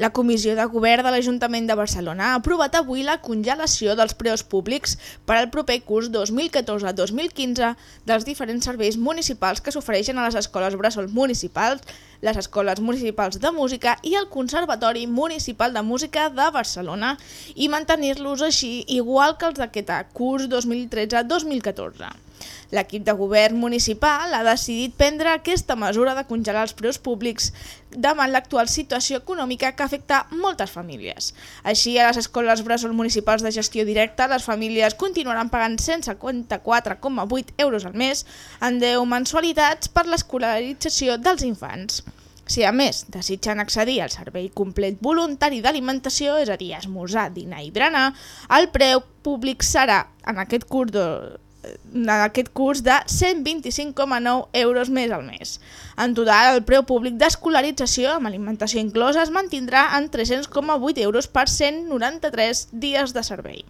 La Comissió de Govern de l'Ajuntament de Barcelona ha aprovat avui la congelació dels preus públics per al proper curs 2014-2015 dels diferents serveis municipals que s'ofereixen a les escoles bressol municipals, les escoles municipals de música i el Conservatori Municipal de Música de Barcelona i mantenir-los així igual que els d'aquest curs 2013-2014. L'equip de govern municipal ha decidit prendre aquesta mesura de congelar els preus públics davant l'actual situació econòmica que afecta moltes famílies. Així, a les escoles bressol municipals de gestió directa, les famílies continuaran pagant 154,8 euros al mes en 10 mensualitats per l'escolarització dels infants. Si a més desitgen accedir al servei complet voluntari d'alimentació, és a dir, esmorzar, dinar i berenar, el preu públic serà, en aquest curs en aquest curs de 125,9 euros més al mes. En total, el preu públic d'escolarització amb alimentació inclosa es mantindrà en 300,8 euros per 193 dies de servei.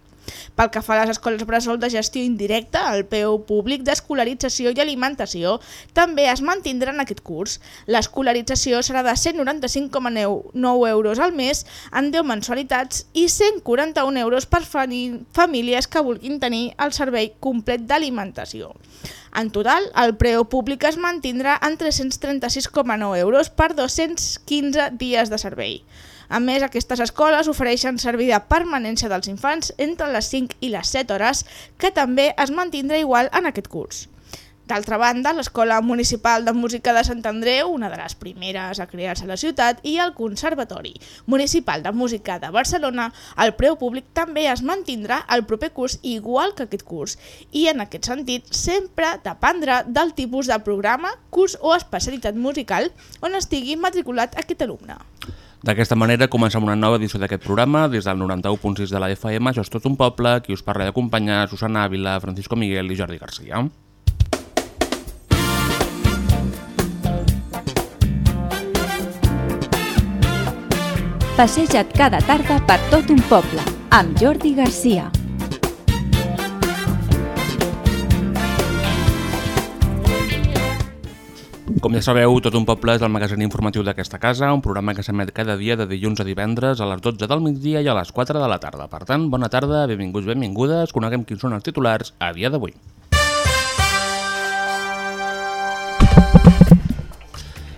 Pel que fa a les escoles bressol de gestió indirecta, el preu públic d'escolarització i alimentació també es mantindrà en aquest curs. L'escolarització serà de 195,9 euros al mes en 10 mensualitats i 141 euros per famílies que vulguin tenir el servei complet d'alimentació. En total, el preu públic es mantindrà en 336,9 euros per 215 dies de servei. A més, aquestes escoles ofereixen servei de permanència dels infants entre les 5 i les 7 hores, que també es mantindrà igual en aquest curs. D'altra banda, l'Escola Municipal de Música de Sant Andreu, una de les primeres a crear-se a la ciutat, i el Conservatori Municipal de Música de Barcelona, el preu públic també es mantindrà el proper curs igual que aquest curs. I en aquest sentit, sempre dependrà del tipus de programa, curs o especialitat musical on estigui matriculat aquest alumne. D'aquesta manera comencem una nova edició d'aquest programa des del 91.6 de la FM, això és tot un poble, qui us parla d'acompanyar Susana Ávila, Francisco Miguel i Jordi Garcia. Passeja't cada tarda per tot un poble, amb Jordi Garcia. Com ja sabeu, Tot un poble és el magazín informatiu d'aquesta casa, un programa que s'emet cada dia de dilluns a divendres a les 12 del migdia i a les 4 de la tarda. Per tant, bona tarda, benvinguts, benvingudes, coneguem quins són els titulars a dia d'avui.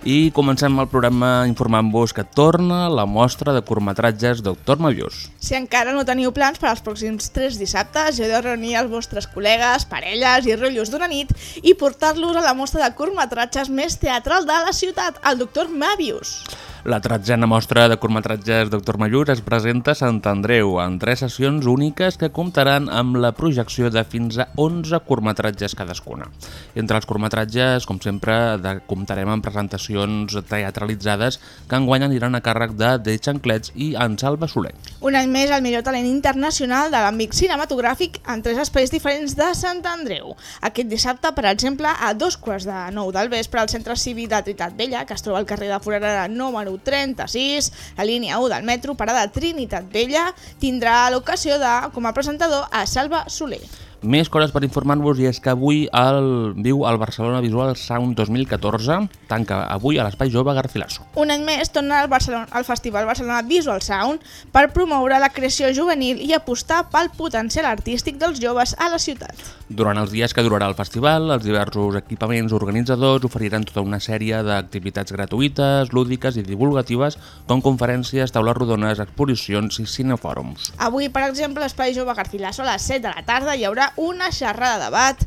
I comencem el programa informant-vos que torna la mostra de curtmetratges Doctor Mavius. Si encara no teniu plans per als pròxims 3 dissabtes, heu de reunir els vostres col·legues, parelles i rotllos d'una nit i portar-los a la mostra de curtmetratges més teatral de la ciutat, el Doctor Mavius. La tretzena mostra de curtmetratges Doctor Mayur es presenta a Sant Andreu en tres sessions úniques que comptaran amb la projecció de fins a 11 curtmetratges cadascuna. Entre els curtmetratges, com sempre, de, comptarem amb presentacions teatralitzades que enguany aniran a càrrec de De Xanclets i en Salva Soler. Un any més, el millor talent internacional de l'àmbit cinematogràfic en tres espais diferents de Sant Andreu. Aquest dissabte, per exemple, a dos quarts de nou del vespre al Centre Cívic de Tritat Vella, que es troba al carrer de Forerara número 36, la línia 1 del metro, parada Trinitat Vella, tindrà l'ocasió de, com a presentador, a Salva Soler. Més coses per informar-vos i és que avui el viu el Barcelona Visual Sound 2014, tanca avui a l'Espai Jove Garcilaso. Un any més torna al, Barcelona, al Festival Barcelona Visual Sound per promoure la creació juvenil i apostar pel potencial artístic dels joves a la ciutat. Durant els dies que durarà el festival, els diversos equipaments organitzadors oferiran tota una sèrie d'activitats gratuïtes, lúdiques i divulgatives, com conferències, taules rodones, exposicions i cinefòrums. Avui, per exemple, a l'Espai Jove Garcilaso a les 7 de la tarda hi haurà una xerrada de debat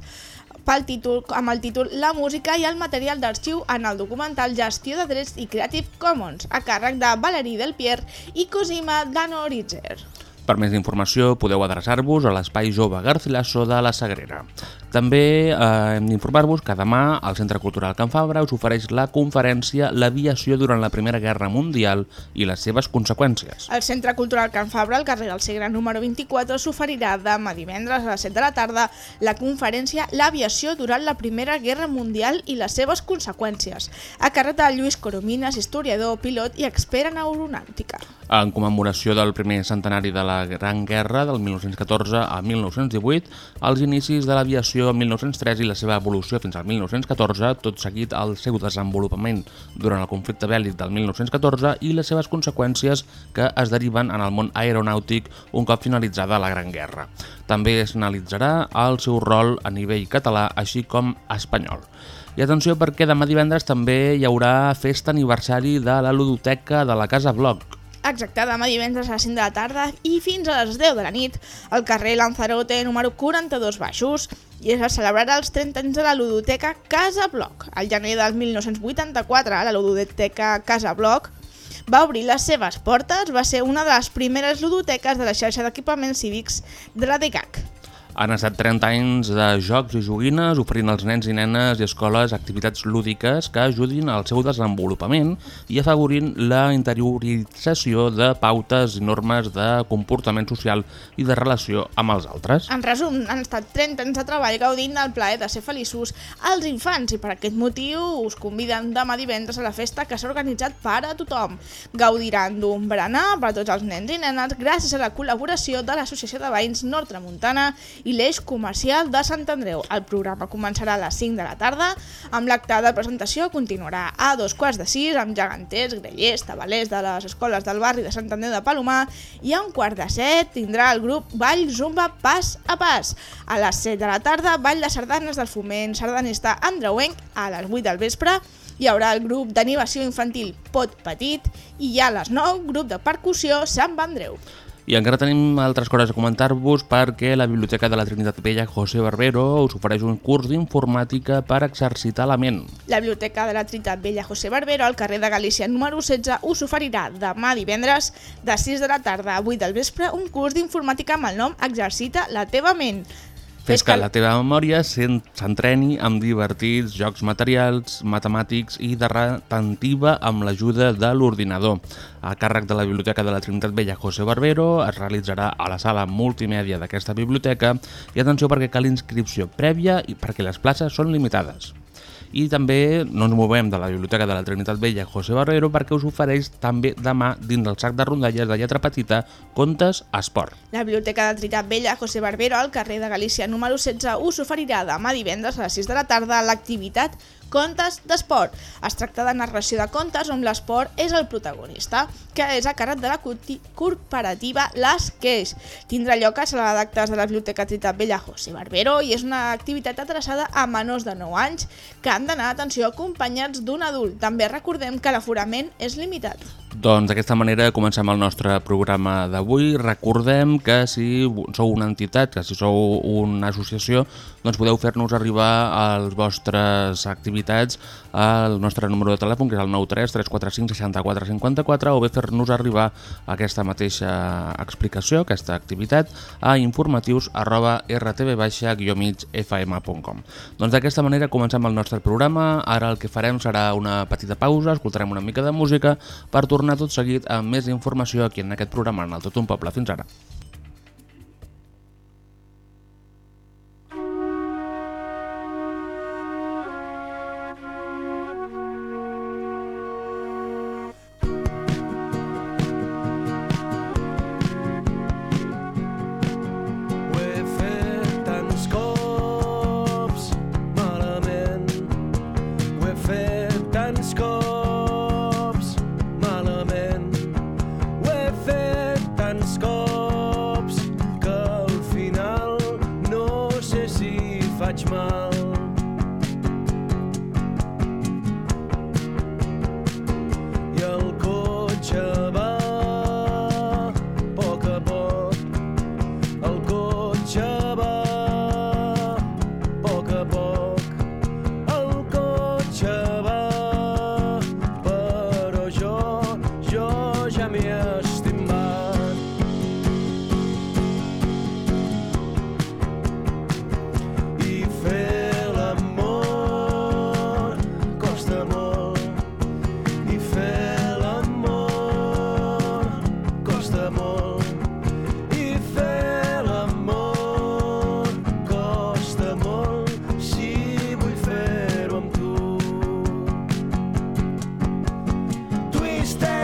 pel títol, amb el títol La música i el material d'arxiu en el documental Gestió de drets i Creative Commons, a càrrec de Valerie Del Pierre i Cosima Danoritzer. Per més informació podeu adreçar-vos a l'Espai Jove Garcilaso de la Sagrera. També eh, hem d'informar-vos que demà al Centre Cultural Can Fabra us ofereix la conferència L'aviació durant la Primera Guerra Mundial i les seves conseqüències. El Centre Cultural Can Fabra, al carrer del Segre número 24, s'oferirà demà divendres a les 7 de la tarda la conferència L'aviació durant la Primera Guerra Mundial i les seves conseqüències, a càrrec de Lluís Coromines, historiador, pilot i expert en aeronàutica. En commemoració del primer centenari de la Gran Guerra del 1914 a 1918, els inicis de l'aviació en 1903 i la seva evolució fins al 1914, tot seguit el seu desenvolupament durant el conflicte bèl·lic del 1914 i les seves conseqüències que es deriven en el món aeronàutic un cop finalitzada la Gran Guerra. També es analitzarà el seu rol a nivell català així com espanyol. I atenció perquè demà divendres també hi haurà festa aniversari de la ludoteca de la Casa Bloc. Exacte, demà divendres a les 5 de la tarda i fins a les 10 de la nit al carrer Lanzarote número 42 baixos i es celebrarà els 30 anys de la ludoteca Casa Bloc. Al gener del 1984, la ludoteca Casa Bloc va obrir les seves portes, va ser una de les primeres ludoteques de la xarxa d'equipaments cívics de la DECAC. Han estat 30 anys de jocs i joguines oferint als nens i nenes i escoles activitats lúdiques que ajudin al seu desenvolupament i afavorint la interiorització de pautes i normes de comportament social i de relació amb els altres. En resum, han estat 30 anys de treball gaudint del plaer de ser feliços als infants i per aquest motiu us conviden demà divendres a la festa que s'ha organitzat per a tothom. Gaudiran d'un berenar per a tots els nens i nenes gràcies a la col·laboració de l'Associació de Veïns Nord Tramuntana i l'eix comercial de Sant Andreu. El programa començarà a les 5 de la tarda, amb l'acte de presentació continuarà a dos quarts de 6 amb geganters, grellers, tabalers de les escoles del barri de Sant Andreu de Palomar i a un quart de 7 tindrà el grup Ball Zumba Pas a Pas. A les 7 de la tarda, Ball de Sardanes del Foment Sardanista Andreuenc a les 8 del vespre hi haurà el grup d'animació infantil Pot Petit i ja a les 9, grup de percussió Sant Andreu. I encara tenim altres coses a comentar-vos perquè la Biblioteca de la Trinitat Vella José Barbero us ofereix un curs d'informàtica per exercitar la ment. La Biblioteca de la Trinitat Vella José Barbero al carrer de Galícia número 16 us oferirà demà divendres de 6 de la tarda a 8 del vespre un curs d'informàtica amb el nom Exercita la teva ment. Fes que la teva memòria s'en- s'entreni amb divertits jocs materials, matemàtics i de retentiva amb l'ajuda de l'ordinador. A càrrec de la Biblioteca de la Trinitat Vella José Barbero es realitzarà a la sala multimèdia d'aquesta biblioteca i atenció perquè cal inscripció prèvia i perquè les places són limitades. I també no ens movem de la Biblioteca de la Trinitat Vella José Barbero perquè us ofereix també demà dins del sac de rondalles de lletra petita Contes Esport. La Biblioteca de Trinitat Vella José Barbero al carrer de Galícia número 16 us oferirà demà divendres a les 6 de la tarda l'activitat Contes d'Esport. Es tracta de narració de contes on l'esport és el protagonista, que és a càrrec de la corporativa Les Queix. Tindrà lloc a la sala d'actes de la Biblioteca Trinitat Vella José Barbero i és una activitat adreçada a menors de 9 anys que han d'anar, atenció, acompanyats d'un adult. També recordem que l'aforament és limitat. Doncs d'aquesta manera comencem el nostre programa d'avui. Recordem que si sou una entitat, que si sou una associació, doncs podeu fer-nos arribar les vostres activitats al nostre número de telèfon, que és el 93 345 64 54, o bé fer-nos arribar aquesta mateixa explicació, aquesta activitat, a informatius arroba rtv-migfm.com. Doncs d'aquesta manera comencem el nostre programa. Ara el que farem serà una petita pausa, escoltarem una mica de música per tornar tot seguit amb més informació aquí en aquest programa en el Tot un Poble. Fins ara.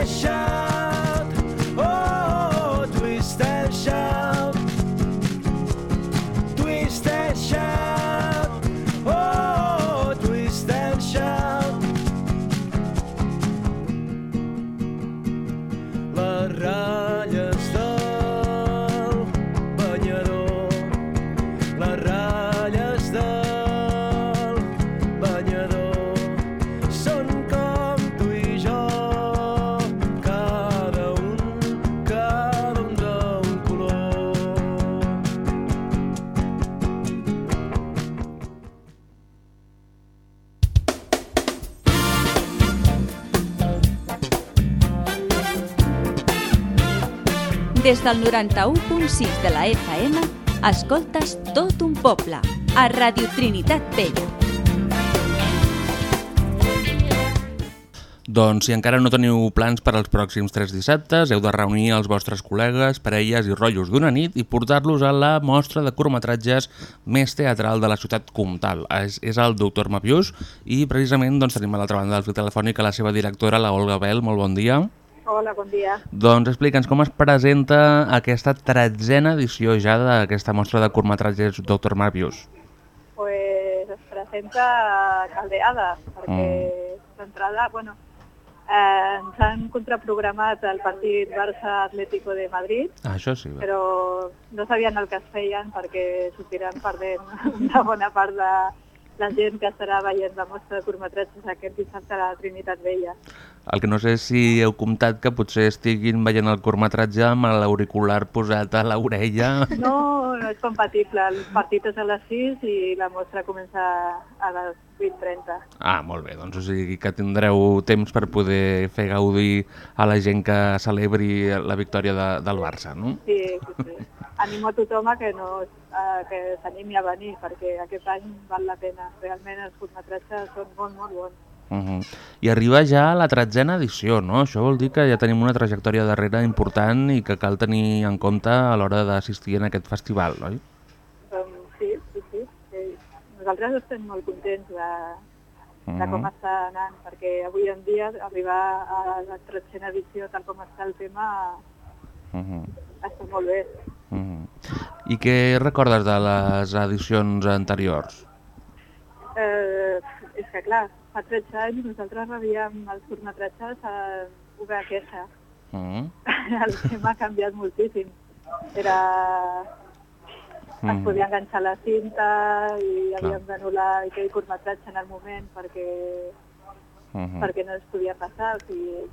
pressure. Del 91.6 de la FM, escoltes tot un poble, a Radio Trinitat Vella. Doncs si encara no teniu plans per als pròxims tres dissabtes, heu de reunir els vostres col·legues, parelles i rotllos d'una nit i portar-los a la mostra de curtmetratges més teatral de la ciutat comtal. És, és el doctor Mapius i precisament doncs, tenim a l'altra banda del fil telefònic a la seva directora, la Olga Bel. Molt bon dia. Hola, bon dia. Doncs explica'ns com es presenta aquesta tretzena edició ja d'aquesta mostra de curtmetratges Dr. Marvius. Pues es presenta caldeada, perquè d'entrada, bueno, eh, ens han contraprogramat el partit Barça-Atlético de Madrid, Ah, això sí. però no sabien el que es feien perquè sortiran perdent una bona part de la gent que estarà veient la mostra de curtmetratges aquest dissabte a la Trinitat Vella. El que no sé si heu comptat que potser estiguin veient el curtmetratge amb l'auricular posat a l'orella. No, no és compatible. El partit és a les 6 i la mostra comença a les 8.30. Ah, molt bé, doncs o sigui que tindreu temps per poder fer gaudir a la gent que celebri la victòria de, del Barça, no? Sí, sí, sí. Animo a tothom a que, no, a que s'animi a venir, perquè aquest any val la pena. Realment els curtmetratges són molt, molt bons. Uh -huh. I arriba ja a la tretzena edició, no? Això vol dir que ja tenim una trajectòria darrere important i que cal tenir en compte a l'hora d'assistir en aquest festival, oi? Doncs sí, sí, sí. sí. Nosaltres estem molt contents de, de com està anant, perquè avui en dia arribar a la tretzena edició tal com està el tema Uh -huh. està molt bé. -huh. I què recordes de les edicions anteriors? Eh, és que clar, fa 13 anys nosaltres rebíem els curtmetratges a VHS. Uh -huh. El tema ha canviat moltíssim. Era... Es Mhm. podia enganxar la cinta i Clar. havíem d'anul·lar aquell curtmetratge en el moment perquè, Uh -huh. perquè no es podia passar, o sigui,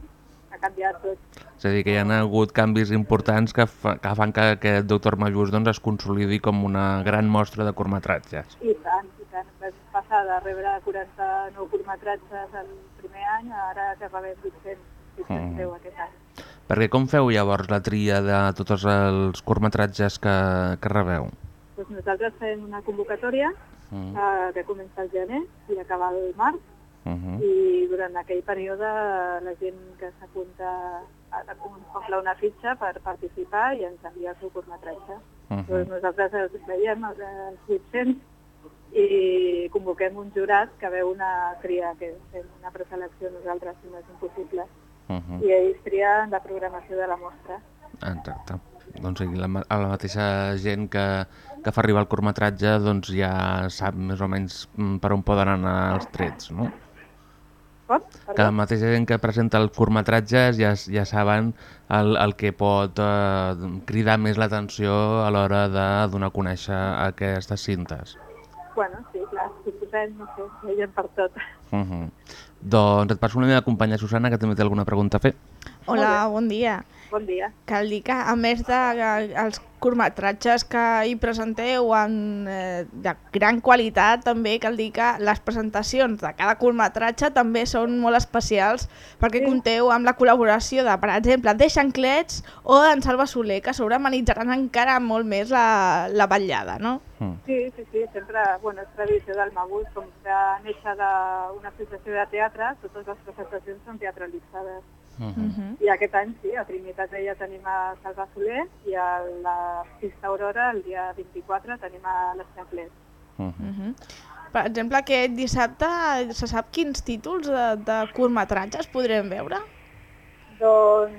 ha canviat tot. És a dir, que hi ha hagut canvis importants que, fa, que fan que aquest Doctor Majús doncs, es consolidi com una gran mostra de curtmetratges. I tant, i tant. Vam passar de rebre 49 curtmetratges el primer any ara que rebem 800, 810 Mhm. aquest any. Perquè com feu llavors la tria de tots els curtmetratges que, que rebeu? Doncs nosaltres fem una convocatòria Mm. eh, que comença al gener i acaba al març Uh -huh. i durant aquell període la gent que s'apunta ha de omple una fitxa per participar i ens envia el seu curtmetratge. Uh -huh. Doncs nosaltres els veiem els, els 800 i convoquem un jurat que veu una tria, que fem una preselecció nosaltres si no és impossible, Uh -huh. i ells trien la programació de la mostra. Exacte. Doncs la, la mateixa gent que, que fa arribar el curtmetratge doncs ja sap més o menys mm, per on poden anar els trets, no? Com? Que la mateixa gent que presenta els curtmetratges ja, ja saben el, el que pot eh, cridar més l'atenció a l'hora de donar a conèixer aquestes cintes. Bueno, sí, clar, suposem, no sé, hi ha per tot. Uh -huh. Doncs et passo la meva companya Susana, que també té alguna pregunta a fer. Hola, bon dia. Bon dia. Cal dir que, a més dels de, els curtmetratges que hi presenteu en, eh, de gran qualitat, també cal dir que les presentacions de cada curtmetratge també són molt especials perquè compteu amb la col·laboració de, per exemple, de Xanclets o d'en Salva Soler, que sobre amenitzaren encara molt més la, la vetllada, no? Mm. Sí, sí, sí, sempre, bueno, és tradició del Magus, com que néixer d'una associació de teatre, totes les presentacions són teatralitzades. Uh Uh -huh. -huh. I aquest any sí, a Trinitat Vella tenim a Salva Soler i a la Pista Aurora el dia 24 tenim a les Xanclets. Uh Uh -huh. -huh. Per exemple, aquest dissabte se sap quins títols de, de curtmetratges podrem veure? Doncs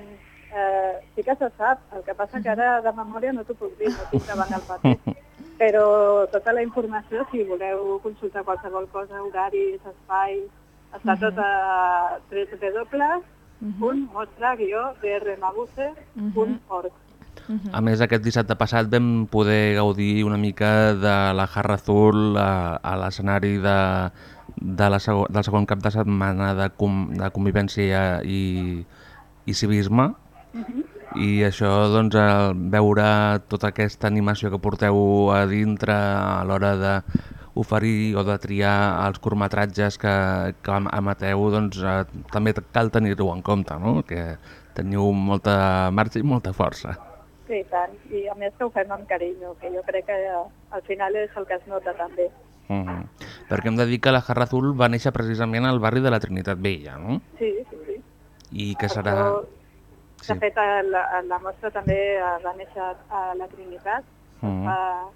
eh, sí que se sap, el que passa que ara de memòria no t'ho puc dir, no tinc davant el paper. Però tota la informació, si voleu consultar qualsevol cosa, horaris, espais, està tot a www.mostra-drmabuse.org. A més, aquest dissabte passat vam poder gaudir una mica de la Jarra Azul a, a l'escenari de, de la sego, del segon cap de setmana de, com, de convivència i, i civisme. I això, doncs, veure tota aquesta animació que porteu a dintre a l'hora de oferir o de triar els curtmetratges que, que emeteu, doncs eh, també cal tenir-ho en compte, no? que teniu molta marxa i molta força. Sí, i tant. I a més que ho fem amb carinyo, que jo crec que eh, al final és el que es nota també. Uh -huh. Perquè hem de dir que la Jarra Azul va néixer precisament al barri de la Trinitat Vella, no? Sí, sí, sí. I que serà... això, Sí. De fet, la, la mostra també eh, va néixer a la Trinitat. Uh -huh. a,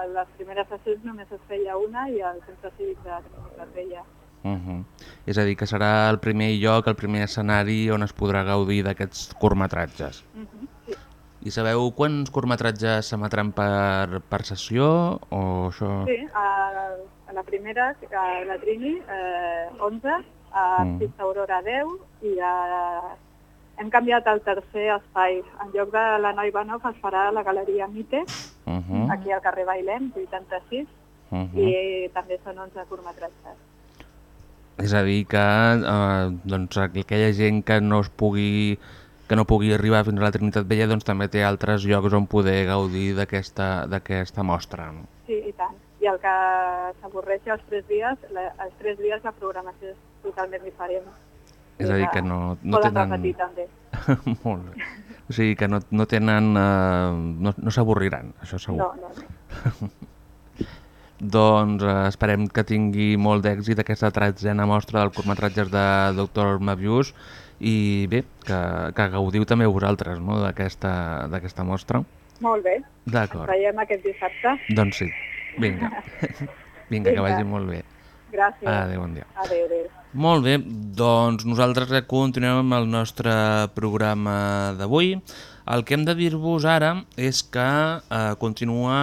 a les primeres sessions només es feia una i al centre cívic de la Trinitat Vella. Uh -huh. És a dir, que serà el primer lloc, el primer escenari on es podrà gaudir d'aquests curtmetratges. Uh -huh. sí. I sabeu quants curtmetratges s'emetran per, per sessió? O això... sí, a, a la primera, a la Trini, eh, 11, a Mm. Pista Aurora 10 i a, hem canviat el tercer espai. En lloc de la Noi Banov es farà la Galeria Mite, Uh -huh. aquí al carrer Bailem, 86, Uh -huh. i també són 11 curtmetratges. És a dir, que eh, doncs, aquella gent que no es pugui que no pugui arribar fins a la Trinitat Vella doncs també té altres llocs on poder gaudir d'aquesta d'aquesta mostra. no? Sí, i tant. I el que s'avorreixi els tres dies, la, els tres dies la programació és totalment diferent. És a dir, que no, no tenen... repetir també. Molt bé. O sigui, que no, no tenen... Eh, no no s'avorriran, això segur. No, no, no. Doncs eh, esperem que tingui molt d'èxit aquesta tretzena mostra del curtmetratges de Dr. Mavius i bé, que, que gaudiu també vosaltres no? d'aquesta mostra. Molt bé. Ens D'acord, veiem aquest dissabte. doncs sí. Vinga. Vinga, que Vinga. vagi molt bé. Gràcies. Adéu, bon dia. Adéu, adéu. Molt bé, doncs nosaltres continuem amb el nostre programa d'avui. El que hem de dir-vos ara és que eh, continua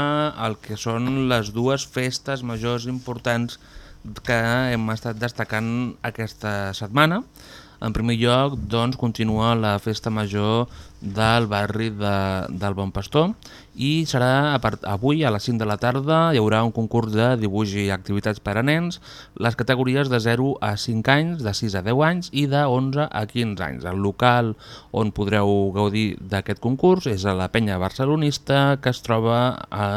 el que són les dues festes majors importants que hem estat destacant aquesta setmana. En primer lloc, doncs, continua la festa major del barri de, del Bon Pastor i serà a part, avui a les 5 de la tarda hi haurà un concurs de dibuix i activitats per a nens, les categories de 0 a 5 anys, de 6 a 10 anys i de 11 a 15 anys. El local on podreu gaudir d'aquest concurs és a la penya barcelonista que es troba a,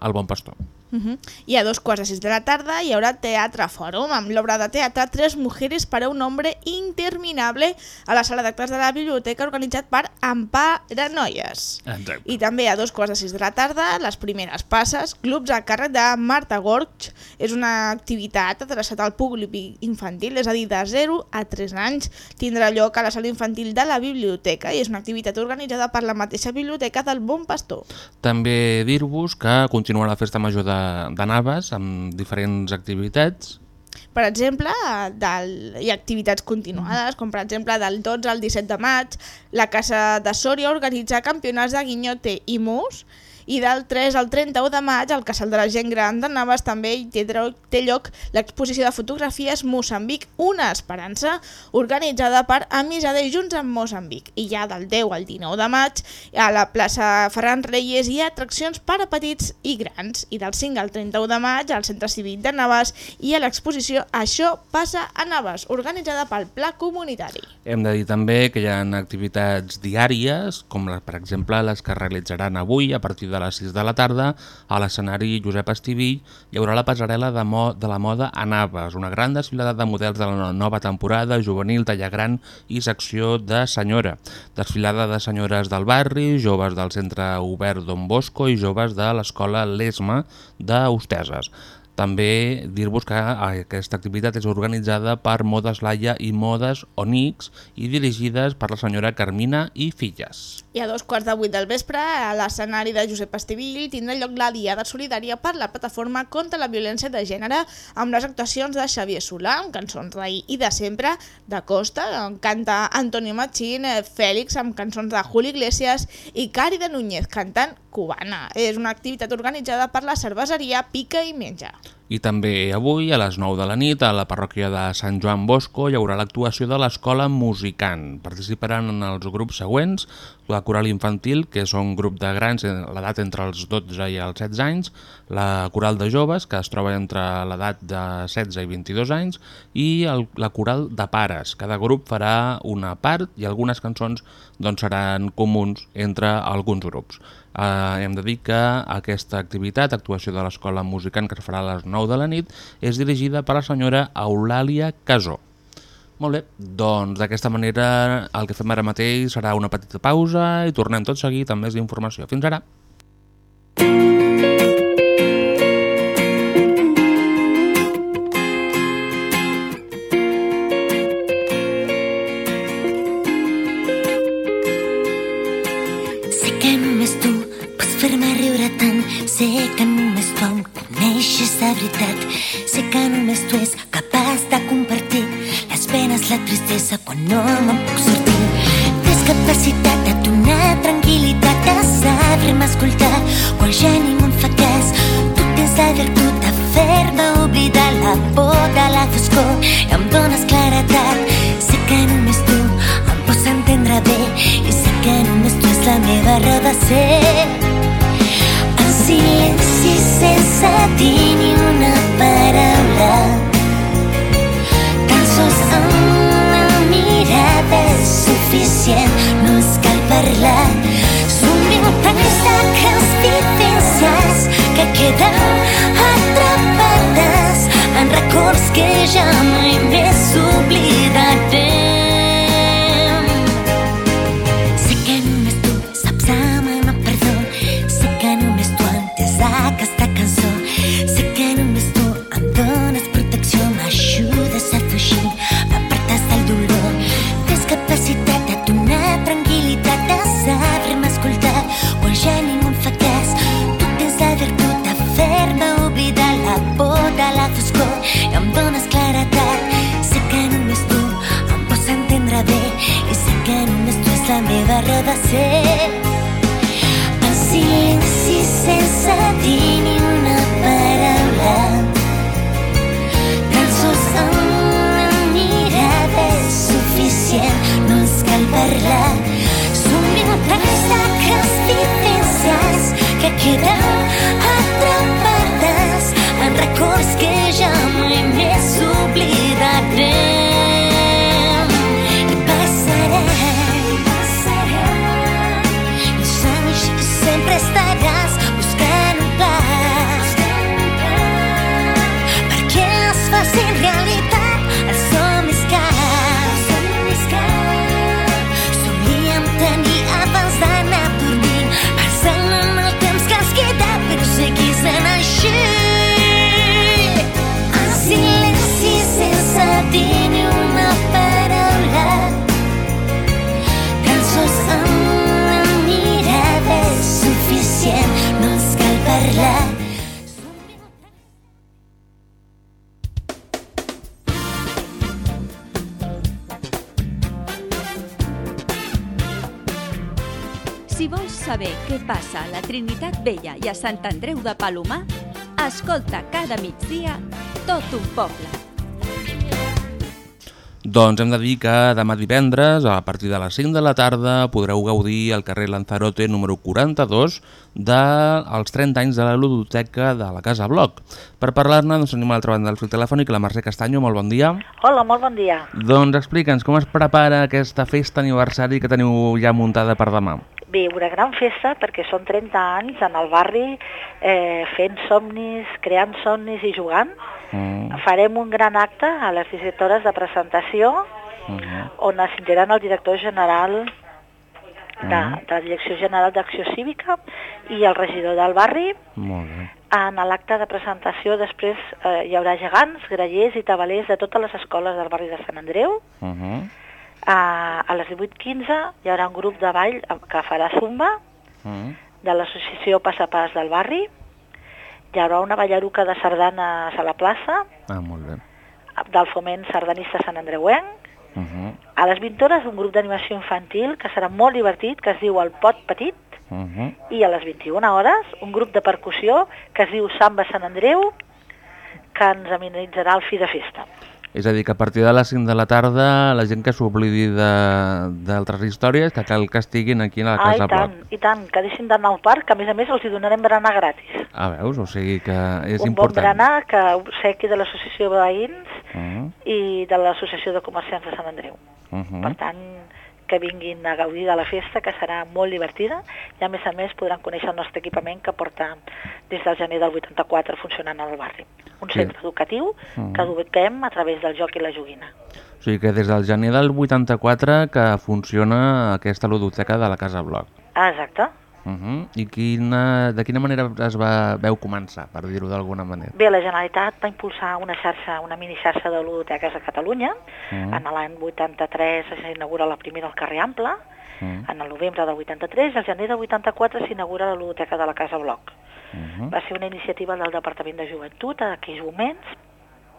al Bon Pastor. Uh -huh. I a dos quarts de sis de la tarda hi haurà Teatre Fòrum amb l'obra de teatre Tres mujeres para un hombre interminable a la sala d'actes de la biblioteca organitzat per Empara Noies. Exacte. I també a dos quarts de sis de la tarda, les primeres passes, clubs a càrrec de Marta Gorg. És una activitat adreçada al públic infantil, és a dir, de 0 a 3 anys. Tindrà lloc a la sala infantil de la biblioteca i és una activitat organitzada per la mateixa biblioteca del Bon Pastor. També dir-vos que continua la festa major de, de Naves amb diferents activitats. Per exemple, del, hi ha activitats continuades, com per exemple del 12 al 17 de maig, la Casa de Sòria organitza campionats de guinyote i mus, i del 3 al 31 de maig al Casal de la Gent Gran de Navas també hi té, lloc l'exposició de fotografies Moçambic, una esperança, organitzada per Amisade Junts amb Moçambic. I ja del 10 al 19 de maig a la plaça Ferran Reyes hi ha atraccions per a petits i grans. I del 5 al 31 de maig al Centre Cívic de Navas hi ha l'exposició Això passa a Navas, organitzada pel Pla Comunitari. Hem de dir també que hi ha activitats diàries, com per exemple les que realitzaran avui a partir de les 6 de la tarda a l'escenari Josep Estivill hi haurà la passarel·la de, mo de la moda a Naves, una gran desfilada de models de la no- nova temporada, juvenil, talla gran i secció de senyora. Desfilada de senyores del barri, joves del centre obert Don Bosco i joves de l'escola Lesma d'Hosteses. També dir-vos que aquesta activitat és organitzada per Modes Laia i Modes Onix i dirigides per la senyora Carmina i Filles. I a dos quarts de vuit del vespre, a l'escenari de Josep Estivill, tindrà lloc la Diada Solidària per la plataforma contra la violència de gènere amb les actuacions de Xavier Solà, amb cançons d'ahir i de sempre, de Costa, on canta Antonio Machín, eh, Fèlix amb cançons de Juli Iglesias i Cari de Núñez cantant cubana. És una activitat organitzada per la cerveseria Pica i Menja. I també avui, a les 9 de la nit, a la parròquia de Sant Joan Bosco, hi haurà l'actuació de l'Escola Musicant. Participaran en els grups següents, la coral infantil, que és un grup de grans, en l'edat entre els 12 i els 16 anys, la coral de joves, que es troba entre l'edat de 16 i 22 anys, i el, la coral de pares. Cada grup farà una part i algunes cançons doncs, seran comuns entre alguns grups. Eh, hem de dir que aquesta activitat, actuació de l'Escola Musicant que es farà a les 9 de la nit, és dirigida per la senyora Eulàlia Casó. Molt bé, doncs d'aquesta manera el que fem ara mateix serà una petita pausa i tornem tot seguit amb més informació. Fins ara. Sé de veritat. Sé que només tu és capaç de compartir les penes, la tristesa quan no me'n puc sortir. Tens capacitat de donar tranquil·litat, de saber-me escoltar quan ja ningú em fa cas. Tu tens la virtut de fer-me oblidar la por de la foscor i em dones claretat. Sé que només tu em pots entendre bé i sé que només tu és la meva raó de ser. En silenci dir ni una paraula Tan amb una mirada és suficient No es cal parlar Són mil que queden atrapades en records que ja mai més oblidarem saber què passa a la Trinitat Vella i a Sant Andreu de Palomar, escolta cada migdia tot un poble. Doncs hem de dir que demà divendres, a partir de les 5 de la tarda, podreu gaudir al carrer Lanzarote número 42 dels 30 anys de la ludoteca de la Casa Bloc. Per parlar-ne, doncs, tenim a l'altra banda del fil telefònic la Mercè Castanyo, molt bon dia. Hola, molt bon dia. Doncs explica'ns com es prepara aquesta festa aniversari que teniu ja muntada per demà. Bé, una gran festa perquè són 30 anys en el barri eh, fent somnis, creant somnis i jugant. Mm. Farem un gran acte a les 17 hores de presentació -huh. on assistiran el director general de, Mhm. de la Direcció General d'Acció Cívica i el regidor del barri. Molt bé. En l'acte de presentació després eh, hi haurà gegants, grallers i tabalers de totes les escoles del barri de Sant Andreu. Uh -huh. A, a les 18.15 hi haurà un grup de ball que farà zumba -huh. de l'associació Passapàs del barri. Hi haurà una ballaruca de sardanes a la plaça, Ah, molt bé. del foment sardanista Sant Andreuenc. Uh -huh. A les 20 hores un grup d'animació infantil que serà molt divertit, que es diu El Pot Petit. Uh -huh. I a les 21 hores un grup de percussió que es diu Samba Sant Andreu, que ens amenitzarà el fi de festa. És a dir, que a partir de les 5 de la tarda la gent que s'oblidi de- d'altres històries, que cal que estiguin aquí a la ah, Casa i tant, Bloc. i tant, que deixin d'anar al parc, que a més a més els hi donarem berenar gratis. Ah, veus? O sigui que és un bon important. berenar que obsequi de l'associació de veïns Uh -huh. i de l'Associació de Comerciants de Sant Andreu. Uh -huh. Per tant, que vinguin a gaudir de la festa, que serà molt divertida, i a més a més podran conèixer el nostre equipament que porta des del gener del 84 funcionant al barri. Un Sí. centre educatiu que eduquem a través del joc i la joguina. O sigui que des del gener del 84 que funciona aquesta ludoteca de la Casa Bloc. Ah, exacte. Uh -huh. I quina, de quina manera es va, veu començar, per dir-ho d'alguna manera? Bé, la Generalitat va impulsar una xarxa, una mini xarxa de ludoteques a Catalunya. Mm. En l'any 83 s'inaugura la primera al carrer Ample, Mm. en el novembre del 83, i al gener del 84 s'inaugura la ludoteca de la Casa Bloc. Uh Va ser una iniciativa del Departament de Joventut en aquells moments,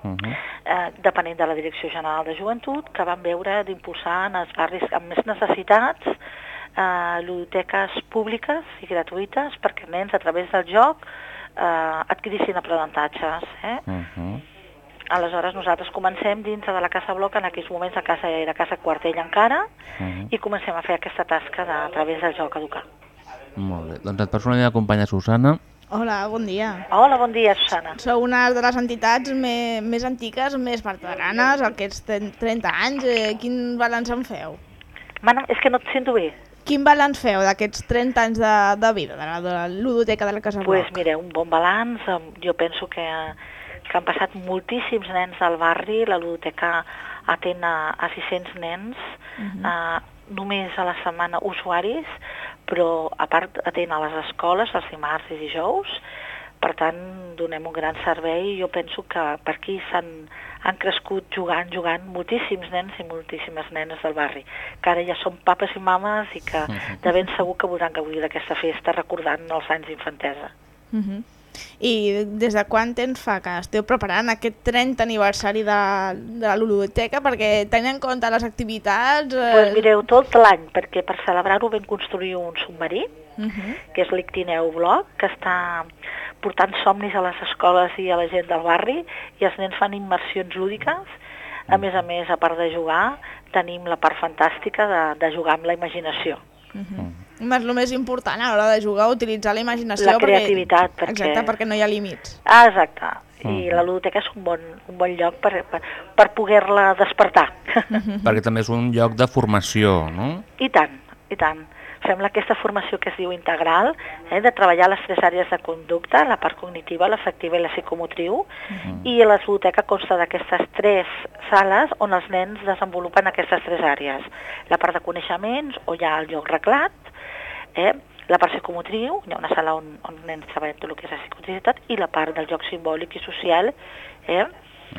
-huh. eh, depenent de la Direcció General de Joventut, que van veure d'impulsar en els barris amb més necessitats eh, ludoteques públiques i gratuïtes perquè nens a través del joc eh, adquirissin aprenentatges. Eh? Uh -huh. Aleshores nosaltres comencem dintre de la Casa Bloc, en aquells moments la casa era Casa Quartell encara, Uh -huh. i comencem a fer aquesta tasca de, a través del joc educar. Molt bé. Doncs et poso la meva companya Susana. Hola, bon dia. Hola, bon dia, Susana. Sou una de les entitats més, més antigues, més veteranes, aquests 30 anys. Eh, quin balanç en feu? Mana, és que no et sento bé. Quin balanç feu d'aquests 30 anys de, de vida de la, de la ludoteca de la Casa pues, Bloc? mira, un bon balanç. Jo penso que, que han passat moltíssims nens al barri. La ludoteca atén a, a 600 nens, Mhm. eh, només a la setmana usuaris, però a part atén a les escoles els dimarts i dijous. Per tant, donem un gran servei i jo penso que per aquí s'han han crescut jugant, jugant moltíssims nens i moltíssimes nenes del barri, que ara ja són papes i mames i que de ben segur que voldran gaudir d'aquesta festa recordant els anys d'infantesa. Uh -huh. I des de quan temps fa que esteu preparant aquest 30 aniversari de, de la ludoteca? Perquè tenint en compte les activitats... Eh... Pues mireu, tot l'any, perquè per celebrar-ho vam construir un submarí, Uh -huh. que és l'Ictineu Bloc, que està portant somnis a les escoles i a la gent del barri, i els nens fan immersions lúdiques. A més a més, a part de jugar, tenim la part fantàstica de, de jugar amb la imaginació. Uh -huh. És el més important a l'hora de jugar, utilitzar la imaginació. La perquè- creativitat, perquè- Exacte, perquè no hi ha límits. Ah, exacte. I la ludoteca és un bon, un bon lloc per, per, per poder-la despertar. Perquè també és un lloc de formació, no? I tant, i tant. Fem aquesta formació que es diu integral, eh, de treballar les tres àrees de conducta, la part cognitiva, l'afectiva i la psicomotriu, i la ludoteca consta d'aquestes tres sales on els nens desenvolupen aquestes tres àrees. La part de coneixements, on hi ha el joc reglat, eh, la part psicomotriu, hi ha una sala on, on els nens treballen tot el que és la psicomotricitat, i la part del joc simbòlic i social, eh,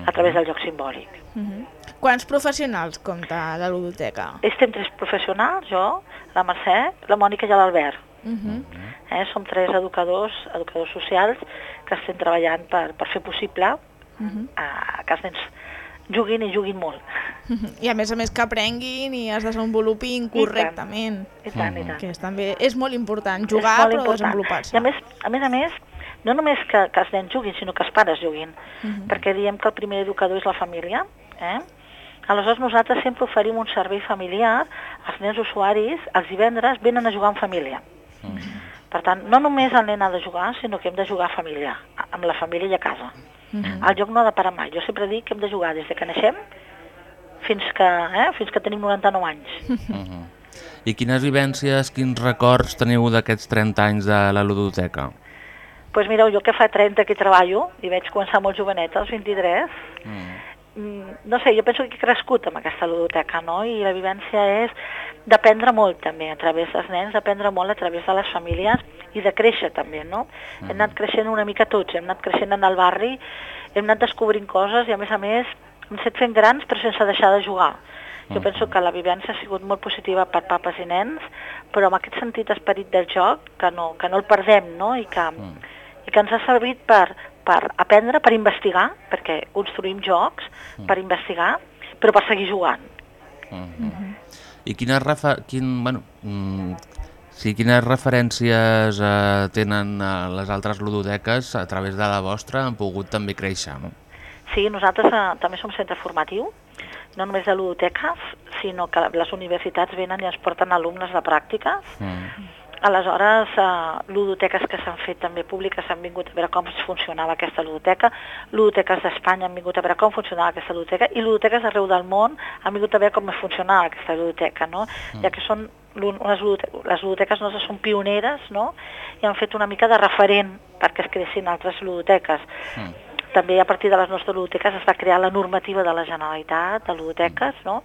a través del joc simbòlic. Uh -huh. Quants professionals compta la ludoteca? Estem tres professionals, jo, la Mercè, la Mònica i l'Albert. Uh -huh. Eh? Som tres educadors, educadors socials, que estem treballant per, per fer possible Uh -huh. eh, que els nens juguin i juguin molt. I a més a més que aprenguin i es desenvolupin correctament. I tant, i tant. Que és, també és molt important És jugar molt però desenvolupar-se. I a més, a més a més, no només que, que els nens juguin, sinó que els pares juguin, Mhm. perquè diem que el primer educador és la família, eh? Aleshores nosaltres sempre oferim un servei familiar als nens usuaris, els divendres venen a jugar en família. Per tant, no només el nen ha de jugar, sinó que hem de jugar a família, amb la família i a casa. Mhm. El joc no ha de parar mai. Jo sempre dic que hem de jugar des de que naixem fins que, eh, fins que tenim 99 anys. Uh I quines vivències, quins records teniu d'aquests 30 anys de la ludoteca? Doncs pues mireu, jo que fa 30 que treballo i vaig començar molt joveneta, als 23, mm, no sé, jo penso que he crescut amb aquesta ludoteca, no? I la vivència és d'aprendre molt també a través dels nens, d'aprendre molt a través de les famílies i de créixer també, no? Hem anat creixent una mica tots, hem anat creixent en el barri, hem anat descobrint coses i a més a més hem estat fent grans però sense deixar de jugar. Jo penso que la vivència ha sigut molt positiva per papes i nens, però amb aquest sentit esperit del joc, que no, que no el perdem, no? I que, i que ens ha servit per, per aprendre, per investigar, perquè construïm jocs per investigar, però per seguir jugant. I quines, refer... Quin, bueno, mm, sí, quines referències eh, tenen eh, les altres ludoteques a través de la vostra han pogut també créixer, no? Sí, nosaltres eh, també som centre formatiu, no només de ludoteques, sinó que les universitats venen i ens porten alumnes de pràctiques. Mm. Aleshores, eh, ludoteques que s'han fet també públiques han vingut a veure com funcionava aquesta ludoteca, ludoteques d'Espanya han vingut a veure com funcionava aquesta ludoteca i ludoteques d'arreu del món han vingut a veure com funcionava aquesta ludoteca, no? Mm. ja que són unes ludoteques, les ludoteques nostres són pioneres no? i han fet una mica de referent perquè es creessin altres ludoteques. També a partir de les nostres ludoteques es va crear la normativa de la Generalitat de ludoteques, no?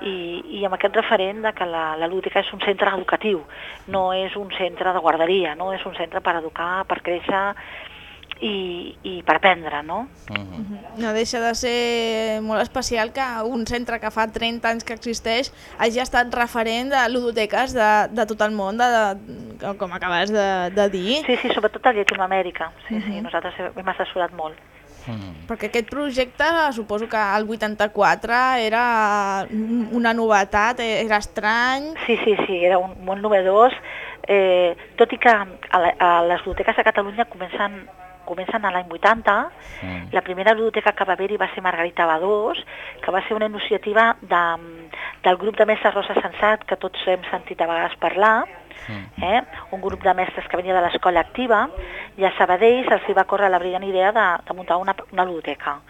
I, i amb aquest referent de que la, la ludoteca és un centre educatiu, no és un centre de guarderia, no? és un centre per educar, per créixer i, i per aprendre, no? No deixa de ser molt especial que un centre que fa 30 anys que existeix hagi estat referent de ludoteques de, de tot el món, de, de, com acabes de, de dir. Sí, sí, sobretot a Llatinoamèrica. Sí, sí, nosaltres hem assessorat molt. Perquè aquest projecte, suposo que el 84 era una novetat, era estrany. Sí, sí, sí, era un molt novedós, eh, tot i que a, la, a les ludoteques de Catalunya comencen comencen a l'any 80. Mm. La primera ludoteca que va haver-hi va ser Margarita Badós, que va ser una iniciativa de, del grup de mestres Rosa Sensat, que tots hem sentit a vegades parlar, Mm. Eh? un grup de mestres que venia de l'escola activa, i a Sabadell se'ls va córrer la brillant idea de, de muntar una, una ludoteca.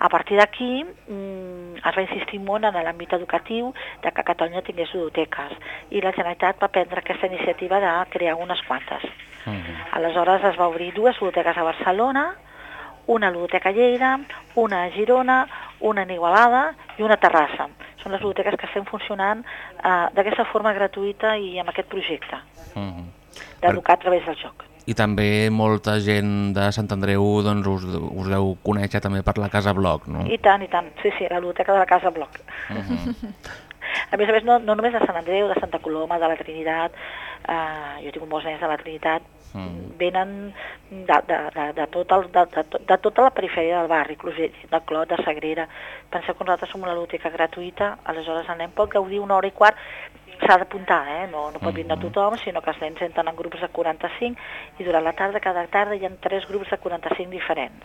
A partir d'aquí mm, es va insistir molt en l'àmbit educatiu de que Catalunya tingués ludoteques i la Generalitat va prendre aquesta iniciativa de crear unes quantes. Aleshores es va obrir dues ludoteques a Barcelona, una ludoteca a Lleida, una a Girona, una en Igualada i una a Terrassa. Són les ludoteques que estem funcionant eh, d'aquesta forma gratuïta i amb aquest projecte d'educar a través del joc. I també molta gent de Sant Andreu doncs, us, us deu conèixer també per la Casa Bloc, no? I tant, i tant. Sí, sí, la biblioteca de la Casa Bloc. A més a més, no, no només de Sant Andreu, de Santa Coloma, de la Trinitat, eh, jo tingut molts nens de la Trinitat, venen de, de, de, de, tot el, de, de, de tota la perifèria del barri, inclús de Clot, de Sagrera. Penseu que nosaltres som una biblioteca gratuïta, aleshores nen pot gaudir una hora i quart, s'ha d'apuntar, eh? no, no pot vindre tothom, sinó que els nens entren en grups de 45 i durant la tarda, cada tarda, hi ha tres grups de 45 diferents.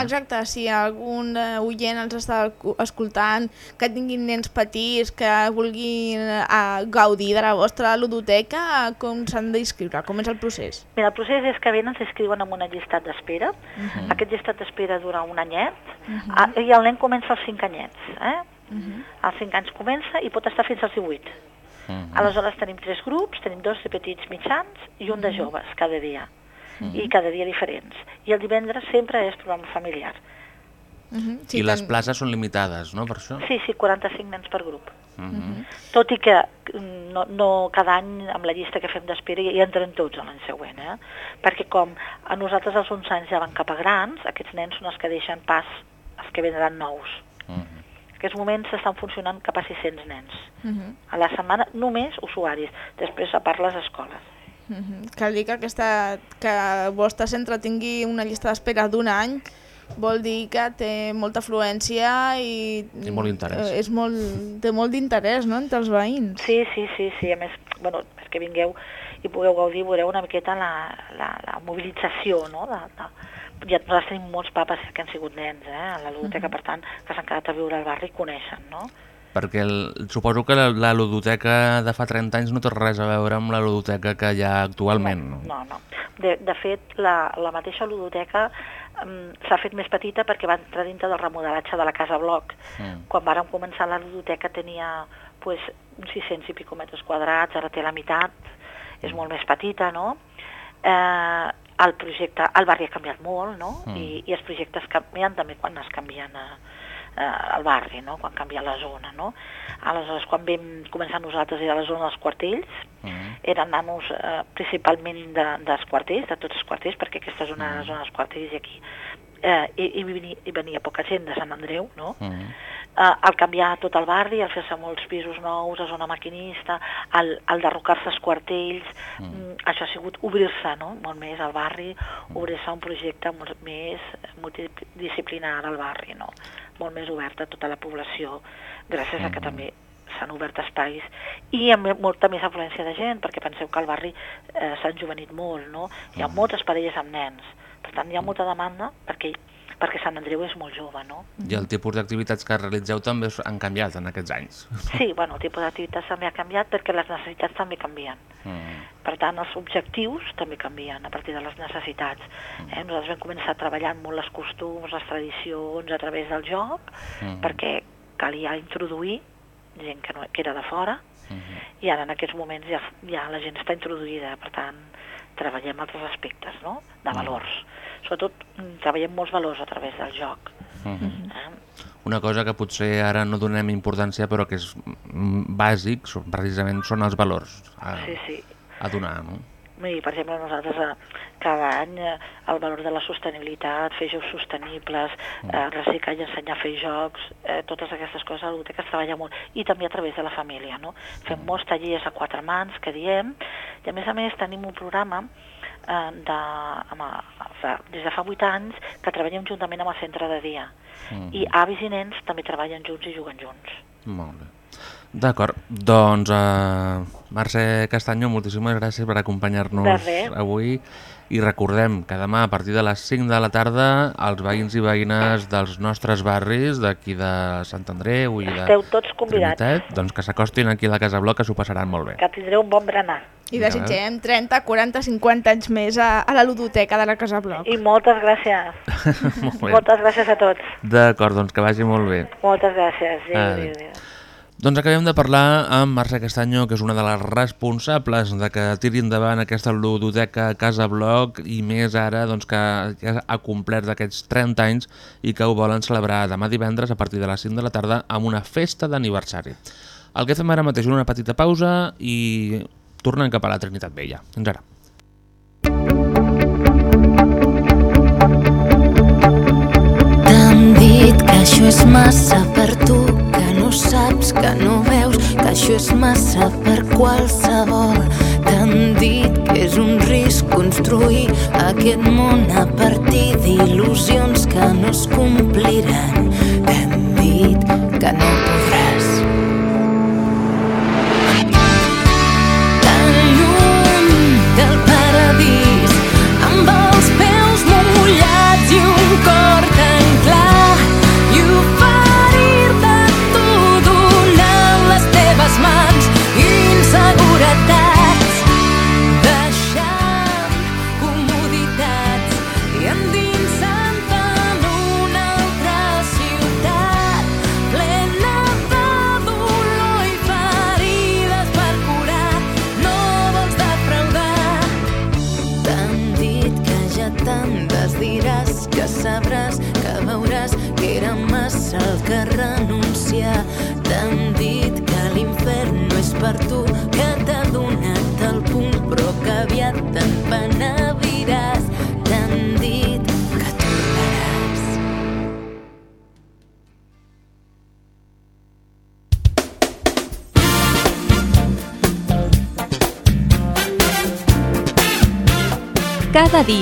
Exacte, si algun eh, oient ens està escoltant, que tinguin nens petits, que vulguin eh, gaudir de la vostra ludoteca, com s'han d'inscriure? Com és el procés? Mira, el procés és que venen, s'inscriuen en un llistat d'espera. Mhm. Aquest llistat d'espera dura un anyet Mhm. ah, i el nen comença als 5 anyets. Eh? Mhm. Als 5 anys comença i pot estar fins als 18. Aleshores tenim tres grups, tenim dos de petits mitjans i un de joves cada dia. I cada dia diferents. I el divendres sempre és programa familiar. Mhm. I les places són limitades, no, per això? Sí, sí, 45 nens per grup. Mhm. Tot i que mm, no, no cada any amb la llista que fem d'espera hi entren tots a l'any següent, eh? perquè com a nosaltres als 11 anys ja van cap a grans, aquests nens són els que deixen pas els que vendran nous. En aquests moments estan funcionant cap a 600 nens. Mhm. A la setmana només usuaris, després a part les escoles. Mhm. Cal dir que, aquesta, que el vostre centre tingui una llista d'espera d'un any vol dir que té molta afluència i... Té molt interès. eh, És molt, té molt d'interès no, entre els veïns. Sí, sí, sí, sí. A més, bueno, és que vingueu i pugueu gaudir, veureu una miqueta la, la, la mobilització, no? De, de, ja nosaltres tenim molts papes que han sigut nens, eh, a la ludoteca, per tant, que s'han quedat a viure al barri i coneixen, no? Perquè el, suposo que la, la ludoteca de fa 30 anys no té res a veure amb la ludoteca que hi ha actualment, no? No, no. De, de fet, la, la mateixa ludoteca um, s'ha fet més petita perquè va entrar dintre del remodelatge de la Casa Bloc. Mm. Quan vàrem començar la ludoteca tenia pues, uns 600 i pico metres quadrats, ara té la meitat, és molt més petita, no? Eh, el projecte, el barri ha canviat molt, no? Mm. I, I els projectes canvien també quan es canvien a, eh, al barri, no? quan canvia la zona. No? Aleshores, quan vam començar nosaltres era la zona dels quartells, eren nanos eh, principalment de, dels quartells, de tots els quartells, perquè aquesta és una zona dels quartells i aquí eh, hi, hi, venia, hi venia poca gent de Sant Andreu, no? eh, al canviar tot el barri, al fer-se molts pisos nous, a zona maquinista, al, al derrocar-se els quartells, mm. això ha sigut obrir-se no? molt més al barri, obrir-se a un projecte molt més multidisciplinar al barri, no? molt més obert a tota la població, gràcies a que també s'han obert espais i amb molta més afluència de gent, perquè penseu que al barri eh, s'ha enjovenit molt, no? Hi ha moltes parelles amb nens, per tant hi ha molta demanda perquè, perquè Sant Andreu és molt jove, no? I el tipus d'activitats que realitzeu també han canviat en aquests anys. Sí, bueno, el tipus d'activitats també ha canviat perquè les necessitats també canvien. Mm. Per tant, els objectius també canvien a partir de les necessitats. Eh? Nosaltres vam començar treballant molt els costums, les tradicions a través del joc, Mhm. perquè calia introduir gent que, no, que era de fora, i ara en aquests moments ja, ja la gent està introduïda, per tant, treballem altres aspectes, no?, de valors. sobretot mm, treballem molts valors a través del joc. Mhm. Eh? Una cosa que potser ara no donem importància però que és mm, bàsic, precisament són els valors a, Sí, sí. a donar, no? I, per exemple, nosaltres eh, cada any eh, el valor de la sostenibilitat, fer jocs sostenibles, eh, reciclar i ensenyar a fer jocs, eh, totes aquestes coses a la biblioteca es treballa molt. I també a través de la família, no? Fem molts tallers a quatre mans, que diem, i a més a més tenim un programa eh, de, amb, a- fa, des de fa vuit anys que treballem juntament amb el centre de dia. Mm. I avis i nens també treballen junts i juguen junts. Molt bé. D'acord, doncs uh, Mercè Castanyo, moltíssimes gràcies per acompanyar-nos avui i recordem que demà a partir de les 5 de la tarda els veïns i veïnes dels nostres barris d'aquí de Sant Andreu i de Esteu tots convidats. Trinitat, doncs que s'acostin aquí a la Casa Bloc que s'ho passaran molt bé. Que tindreu un bon berenar. I desitgem 30, 40, 50 anys més a, a la ludoteca de la Casa Bloc. I moltes gràcies. molt bé. Moltes gràcies a tots. D'acord, doncs que vagi molt bé. Moltes gràcies. Adéu, adéu. Doncs acabem de parlar amb Mercè Castanyo, que és una de les responsables de que tiri endavant aquesta ludoteca Casa Bloc i més ara doncs, que ja ha complert aquests 30 anys i que ho volen celebrar demà divendres a partir de les 5 de la tarda amb una festa d'aniversari. El que fem ara mateix és una petita pausa i tornem cap a la Trinitat Vella. Fins ara. T'han dit que això és massa per tu, saps, que no veus, que això és massa per qualsevol. T'han dit que és un risc construir aquest món a partir d'il·lusions que no es compliran. T'han dit que no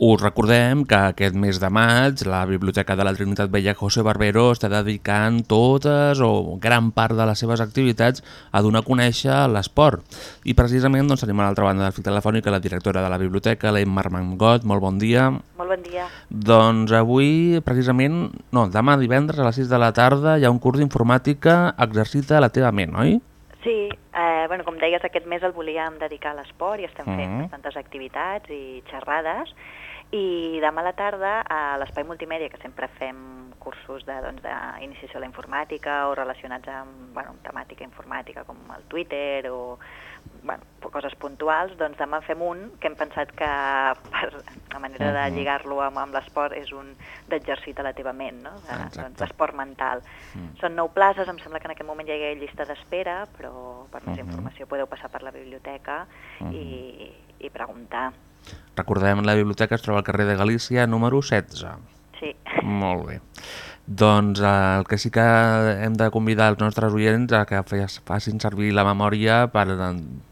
Us recordem que aquest mes de maig la Biblioteca de la Trinitat Vella José Barbero està dedicant totes o gran part de les seves activitats a donar a conèixer l'esport. I precisament doncs, tenim a l'altra banda del fil telefònic la directora de la biblioteca, l'Emmar Mangot. Molt bon dia. Molt bon dia. Doncs avui, precisament, no, demà divendres a les 6 de la tarda hi ha un curs d'informàtica Exercita la teva ment, oi? Bueno, com deies, aquest mes el volíem dedicar a l'esport i estem fent Mhm. bastantes activitats i xerrades. I demà a la tarda, a l'Espai Multimèdia, que sempre fem cursos d'iniciació doncs, d'iniciació a la informàtica o relacionats amb, bueno, amb temàtica informàtica com el Twitter o bueno, coses puntuals, doncs demà fem un que hem pensat que per, la manera de lligar-lo amb, amb l'esport és un d'exercita la teva ment, no? De, doncs, l'esport mental. Mm. Són nou places, em sembla que en aquest moment ja hi ha llista d'espera, però per més informació podeu passar per la biblioteca i, i preguntar. Recordem, la biblioteca es troba al carrer de Galícia, número 16. Molt bé. Doncs eh, el que sí que hem de convidar els nostres oients a que facin servir la memòria per,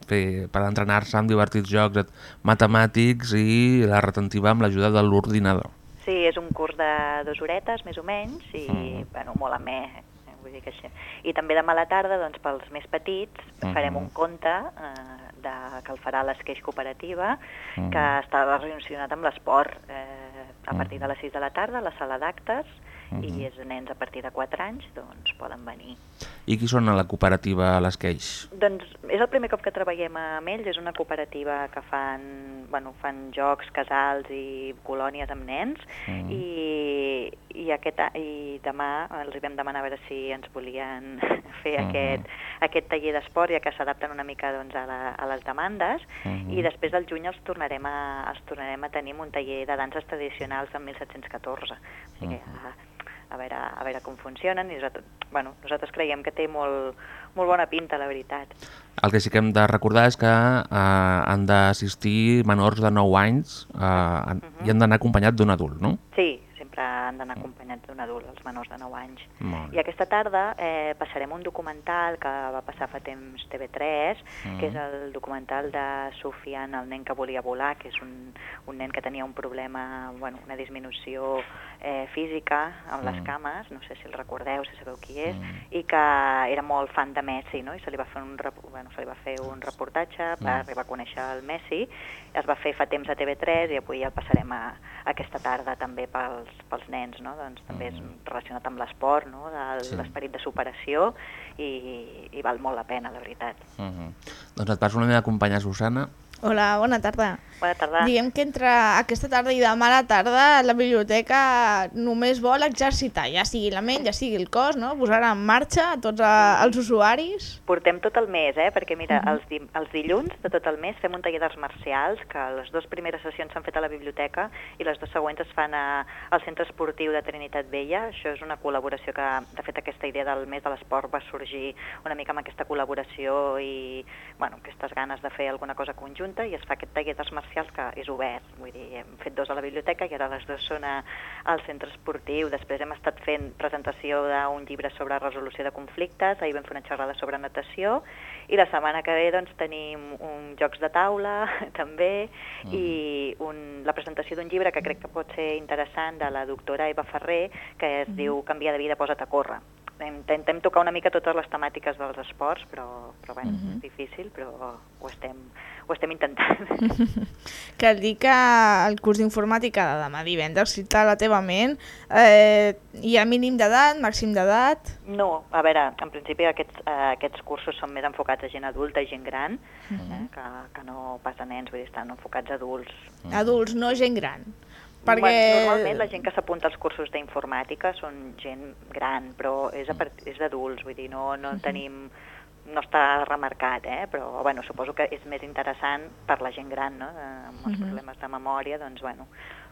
fer, per entrenar-se amb divertits jocs matemàtics i la retentiva amb l'ajuda de l'ordinador. Sí, és un curs de dues horetes, més o menys, i Mhm. bueno, molt amè. eh, Vull dir que així. I també demà a la tarda, doncs, pels més petits, farem Mhm. un conte eh, de, que el farà l'Esqueix Cooperativa, Mhm. que està relacionat amb l'esport. Eh, a partir de les 6 de la tarda a la sala d'actes Mhm. i els nens a partir de 4 anys doncs, poden venir. I qui són a la cooperativa l'Esqueix? Doncs és el primer cop que treballem amb ells, és una cooperativa que fan, bueno, fan jocs, casals i colònies amb nens Mhm. i, i, aquest, a- i demà els vam demanar a veure si ens volien fer Mhm. aquest, aquest taller d'esport ja que s'adapten una mica doncs, a, la, a les demandes Mhm. i després del juny els tornarem a, els tornarem a tenir un taller de danses tradicionals del 1714. O sigui, a, a, veure, a veure com funcionen i nosaltres, bueno, nosaltres creiem que té molt, molt bona pinta, la veritat. El que sí que hem de recordar és que eh, han d'assistir menors de 9 anys eh, han, i han d'anar acompanyat d'un adult, no? Sí, sempre han d'anar acompanyats d'un adult, els menors de 9 anys. Molt I aquesta tarda eh, passarem un documental que va passar fa temps TV3, Mm. que és el documental de Sofian, el nen que volia volar, que és un, un nen que tenia un problema, bueno, una disminució eh, física amb les Mm. cames, no sé si el recordeu, si sabeu qui és, Mm. i que era molt fan de Messi, no? i se li va fer un, bueno, se li va fer un reportatge, va Mm. arribar a conèixer el Messi, es va fer fa temps a TV3 i avui el passarem a, aquesta tarda també pels, pels nens, no? doncs també és relacionat amb l'esport, no? l'esperit de superació i, i val molt la pena, la veritat. Uh -huh. Doncs et passo la meva companya Susana. Hola, bona tarda. Bona tarda. Diguem que entre aquesta tarda i demà a la tarda la biblioteca només vol exercitar, ja sigui la ment, ja sigui el cos, no? posar en marxa a tots a, els usuaris. Portem tot el mes, eh? perquè mira, Mhm. els, di els dilluns de tot el mes fem un taller d'arts marcials, que les dues primeres sessions s'han fet a la biblioteca i les dues següents es fan a, al Centre Esportiu de Trinitat Vella. Això és una col·laboració que, de fet, aquesta idea del mes de l'esport va sorgir una mica amb aquesta col·laboració i bueno, aquestes ganes de fer alguna cosa conjunta i es fa aquest taller d'arts marcials que és obert. Vull dir, hem fet dos a la biblioteca i ara les dues són a, al centre esportiu. Després hem estat fent presentació d'un llibre sobre resolució de conflictes, ahir vam fer una xerrada sobre natació i la setmana que ve doncs, tenim un jocs de taula també i un, la presentació d'un llibre que crec que pot ser interessant de la doctora Eva Ferrer que es diu Canviar de vida, posa't a córrer. Intentem tocar una mica totes les temàtiques dels esports, però, però bueno, Mhm. és difícil, però ho estem, ho estem intentant. Cal dir que el curs d'informàtica de demà divendres, si la teva ment, eh, hi ha mínim d'edat, màxim d'edat... No, a veure, en principi aquests, eh, aquests cursos són més enfocats a gent adulta i gent gran, Mhm. eh, que, que no pas a nens, vull dir, estan enfocats a adults. Adults, no gent gran. Perquè... Normalment la gent que s'apunta als cursos d'informàtica són gent gran, però és, a part... és d'adults, vull dir, no, no tenim no està remarcat, eh? però bueno, suposo que és més interessant per la gent gran, no? De, amb els Mhm. problemes de memòria, doncs bueno,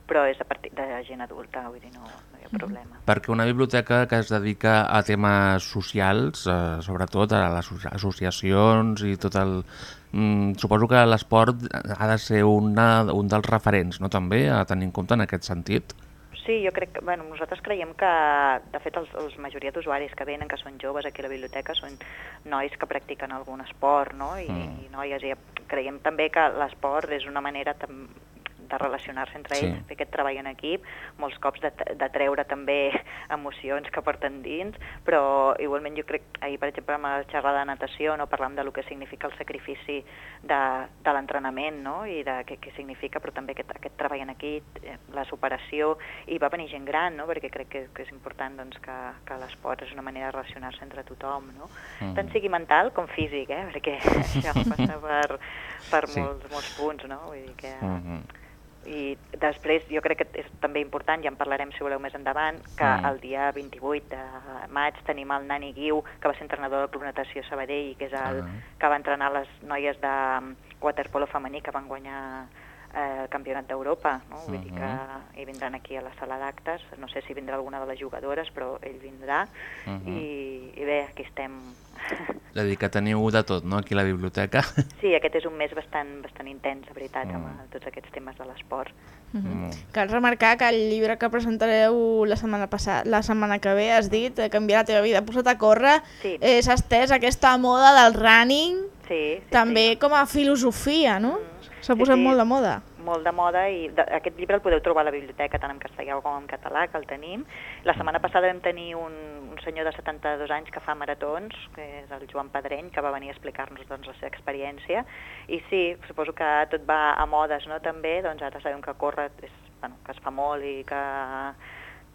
però és a partir de gent adulta, vull dir, no, no hi ha problema. Perquè una biblioteca que es dedica a temes socials, eh, sobretot a les asso- associacions i tot el... Mm, suposo que l'esport ha de ser una, un dels referents, no també, a tenir en compte en aquest sentit? Sí, jo crec que, bueno, nosaltres creiem que, de fet, els, els majoria d'usuaris que venen, que són joves aquí a la biblioteca, són nois que practiquen algun esport, no? I, Mm. i noies, i creiem també que l'esport és una manera tam de relacionar-se entre Sí. ells, fer aquest treball en equip, molts cops de, de treure també emocions que porten dins, però igualment jo crec, ahir per exemple amb la xerrada de natació no parlam de lo que significa el sacrifici de, de l'entrenament no? i de què, què significa, però també aquest, aquest treball en equip, eh, la superació, i va venir gent gran, no? perquè crec que, que és important doncs, que, que l'esport és una manera de relacionar-se entre tothom, no? Mhm. tant sigui mental com físic, eh? perquè això passa per, per Sí. molts, molts punts, no? Vull dir que... Mhm. I després jo crec que és també important, ja en parlarem si voleu més endavant, que Mm. el dia 28 de maig tenim el Nani Guiu, que va ser entrenador del Club Natació Sabadell, que és el Ah. que va entrenar les noies de mm, waterpolo femení que van guanyar el campionat d'Europa, no? Vull dir que Mhm. i vindran aquí a la sala d'actes, no sé si vindrà alguna de les jugadores, però ell vindrà, Mhm. i, i bé, aquí estem... És a dir, que teniu de tot, no?, aquí a la biblioteca. Sí, aquest és un mes bastant, bastant intens, de veritat, amb Mm. eh, tots aquests temes de l'esport. Mm. Cal remarcar que el llibre que presentareu la setmana passada, la setmana que ve, has dit, eh, Canviar la teva vida, posa't a córrer, Sí. eh, s'ha estès aquesta moda del running, Sí, sí, també com a filosofia, no? S'ha Sí, posat sí. molt de moda. molt de moda i de, aquest llibre el podeu trobar a la biblioteca tant en castellà com en català, que el tenim. La setmana passada vam tenir un, un senyor de 72 anys que fa maratons, que és el Joan Pedreny, que va venir a explicar-nos doncs, la seva experiència. I sí, suposo que tot va a modes, no?, també, doncs ara sabem que córrer és bueno, que es fa molt i que,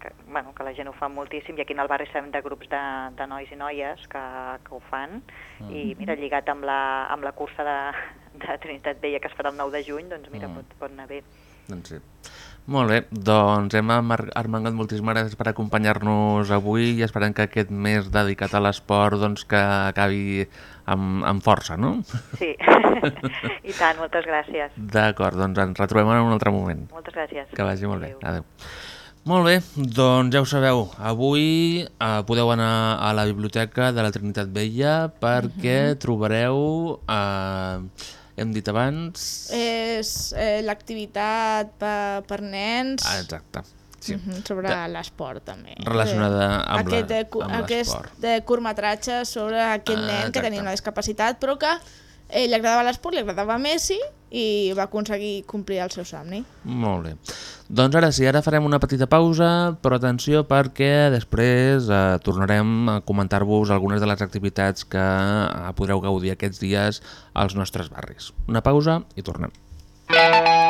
que, bueno, que la gent ho fa moltíssim i aquí al barri sabem de grups de, de nois i noies que, que ho fan i Mm. mira, lligat amb la, amb la cursa de, de Trinitat Vella que es farà el 9 de juny, doncs mira, Mm. pot, pot anar bé. Doncs sí. Molt bé, doncs hem armengat moltíssimes gràcies per acompanyar-nos avui i esperem que aquest mes dedicat a l'esport doncs, que acabi amb, amb força, no? Sí, i tant, moltes gràcies. D'acord, doncs ens retrobem en un altre moment. Moltes gràcies. Que vagi molt bé. Adéu. Molt bé, doncs ja ho sabeu, avui eh, podeu anar a la biblioteca de la Trinitat Vella perquè trobareu, eh, hem dit abans... És eh, l'activitat per, per nens Ah, exacte, sí. mhm, sobre De- l'esport també. Relacionada amb la- aquest, de, cu- amb aquest l'esport. de curtmetratge sobre aquest Ah, nen que exacte. tenia una discapacitat però que eh, li agradava l'esport, li agradava Messi i va aconseguir complir el seu somni. Molt bé. Doncs ara sí, ara farem una petita pausa, però atenció perquè després eh, tornarem a comentar-vos algunes de les activitats que eh, podreu gaudir aquests dies als nostres barris. Una pausa i tornem. La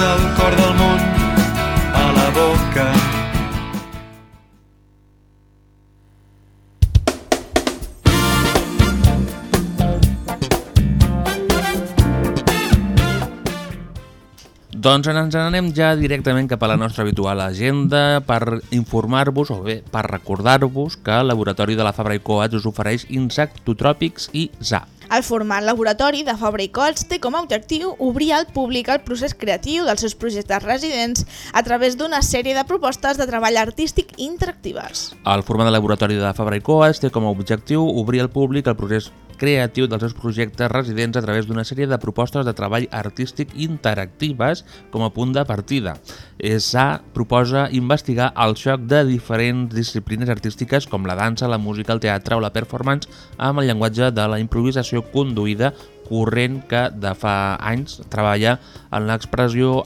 El cor del Doncs ens n'anem ja directament cap a la nostra habitual agenda per informar-vos o bé per recordar-vos que el Laboratori de la Fabra i Coats us ofereix insectotròpics i ZA. El format laboratori de Fabra i Coats té com a objectiu obrir al públic el procés creatiu dels seus projectes residents a través d'una sèrie de propostes de treball artístic interactives. El format de laboratori de Fabra i Coats té com a objectiu obrir al públic el procés creatiu dels seus projectes residents a través d'una sèrie de propostes de treball artístic interactives com a punt de partida. ESA proposa investigar el xoc de diferents disciplines artístiques com la dansa, la música, el teatre o la performance amb el llenguatge de la improvisació conduïda corrent que de fa anys treballa en l'expressió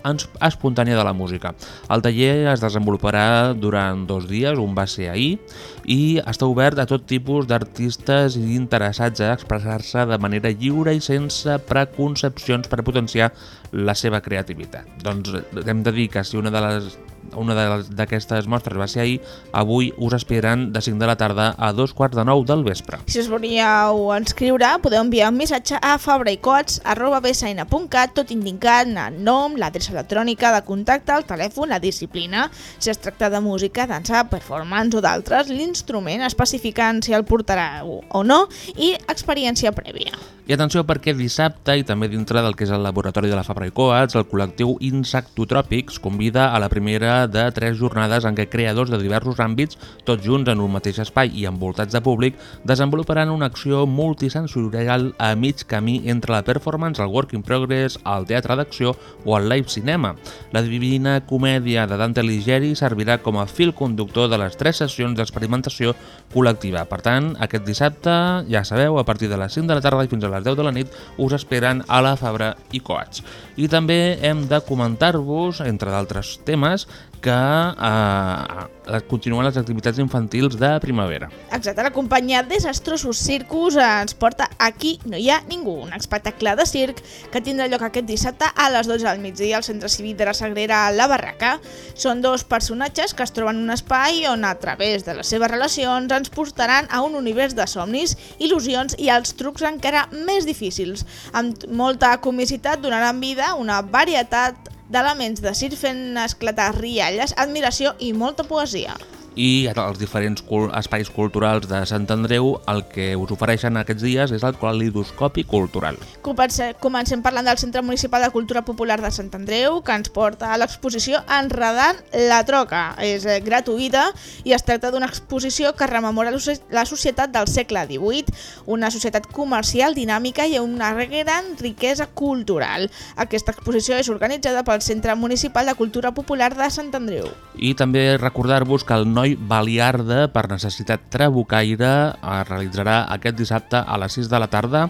espontània de la música. El taller es desenvoluparà durant dos dies, un va ser ahir, i està obert a tot tipus d'artistes i interessats a expressar-se de manera lliure i sense preconcepcions per potenciar la seva creativitat. Doncs hem de dir que si una de les una d'aquestes mostres va ser ahir, avui us esperen de 5 de la tarda a dos quarts de 9 del vespre. Si us volíeu inscriure, podeu enviar un missatge a fabraicots.bsn.cat tot indicant el nom, l'adreça electrònica de contacte, el telèfon, la disciplina, si es tracta de música, dansa, performance o d'altres, l'instrument, especificant si el portarà o no i experiència prèvia. I atenció perquè dissabte, i també dintre del que és el laboratori de la Fabra i Coats, el col·lectiu Insectotròpics convida a la primera de tres jornades en què creadors de diversos àmbits, tots junts en un mateix espai i envoltats de públic, desenvoluparan una acció multisensorial a mig camí entre la performance, el work in progress, el teatre d'acció o el live cinema. La divina comèdia de Dante Alighieri servirà com a fil conductor de les tres sessions d'experimentació col·lectiva. Per tant, aquest dissabte, ja sabeu, a partir de les 5 de la tarda i fins a les 10 de la nit, us esperen a la Fabra i Coats. I també hem de comentar-vos, entre d'altres temes, que eh, continuen les activitats infantils de primavera. Exacte, la companyia Desastrosos Circus ens porta Aquí no hi ha ningú, un espectacle de circ que tindrà lloc aquest dissabte a les 12 del migdia al Centre Cívic de la Sagrera La Barraca. Són dos personatges que es troben en un espai on a través de les seves relacions ens portaran a un univers de somnis, il·lusions i els trucs encara més difícils. Amb molta comicitat donaran vida a una varietat d'elements de circ fent esclatar rialles, admiració i molta poesia i els diferents espais culturals de Sant Andreu el que us ofereixen aquests dies és el calidoscopi cultural. Comencem, comencem parlant del Centre Municipal de Cultura Popular de Sant Andreu que ens porta a l'exposició Enredant la Troca. És eh, gratuïta i es tracta d'una exposició que rememora la societat del segle XVIII, una societat comercial dinàmica i una gran riquesa cultural. Aquesta exposició és organitzada pel Centre Municipal de Cultura Popular de Sant Andreu. I també recordar-vos que el noi Baliarda, per necessitat trabucaire, es realitzarà aquest dissabte a les 6 de la tarda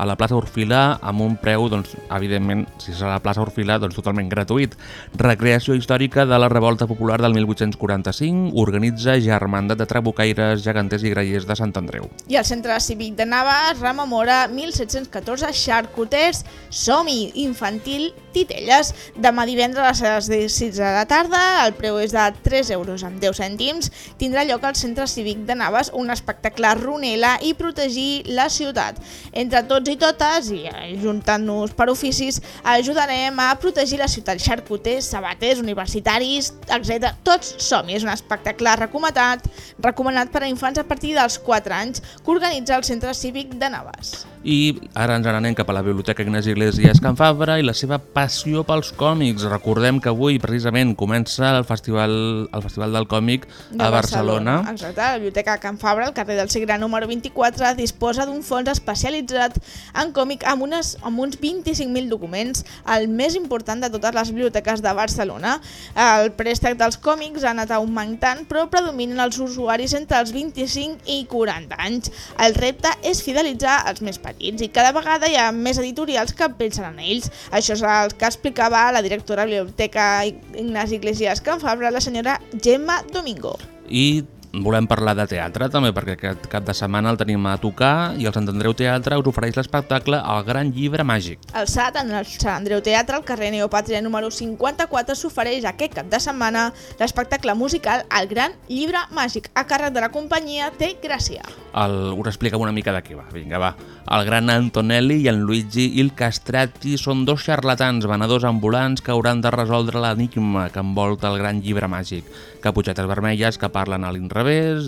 a la plaça Orfila amb un preu, doncs, evidentment, si és a la plaça Orfila, doncs totalment gratuït. Recreació històrica de la Revolta Popular del 1845 organitza Germandat de Trabucaires, Geganters i Grallers de Sant Andreu. I el Centre Cívic de Navas rememora 1714 xarcuters Somi Infantil Titelles. Demà divendres a les 6 de la tarda, el preu és de 3 euros amb 10 cèntims, tindrà lloc al Centre Cívic de Navas un espectacle runela i protegir la ciutat. Entre tots i totes, i eh, juntant-nos per oficis, ajudarem a protegir la ciutat. Xarcuters, sabaters, universitaris, etc. Tots som -hi. És un espectacle recomanat, recomanat per a infants a partir dels 4 anys que organitza el Centre Cívic de Navas. I ara ens n'anem cap a la Biblioteca Ignasi Iglesias Can Fabra i la seva passió pels còmics. Recordem que avui precisament comença el Festival, el Festival del Còmic de a Barcelona. Barcelona. Exacte, la Biblioteca Can Fabra, al carrer del Segre número 24, disposa d'un fons especialitzat en còmic amb, unes, amb uns 25.000 documents, el més important de totes les biblioteques de Barcelona. El préstec dels còmics ha anat augmentant, però predominen els usuaris entre els 25 i 40 anys. El repte és fidelitzar els més petits i cada vegada hi ha més editorials que pensen en ells. Això és el que explicava la directora de la Biblioteca Ignasi Iglesias Can Fabra, la senyora Gemma Domingo. I volem parlar de teatre també perquè aquest cap de setmana el tenim a tocar i el Sant Andreu Teatre us ofereix l'espectacle El Gran Llibre Màgic. El SAT, en el Sant Andreu Teatre, al carrer Neopàtria número 54, s'ofereix aquest cap de setmana l'espectacle musical El Gran Llibre Màgic, a càrrec de la companyia Té Gràcia. El, us expliquem una mica de què va. Vinga, va. El gran Antonelli i en Luigi Il Castrati són dos xarlatans venedors ambulants que hauran de resoldre l'enigma que envolta el gran llibre màgic. Caputxetes vermelles que parlen a l'inrevés,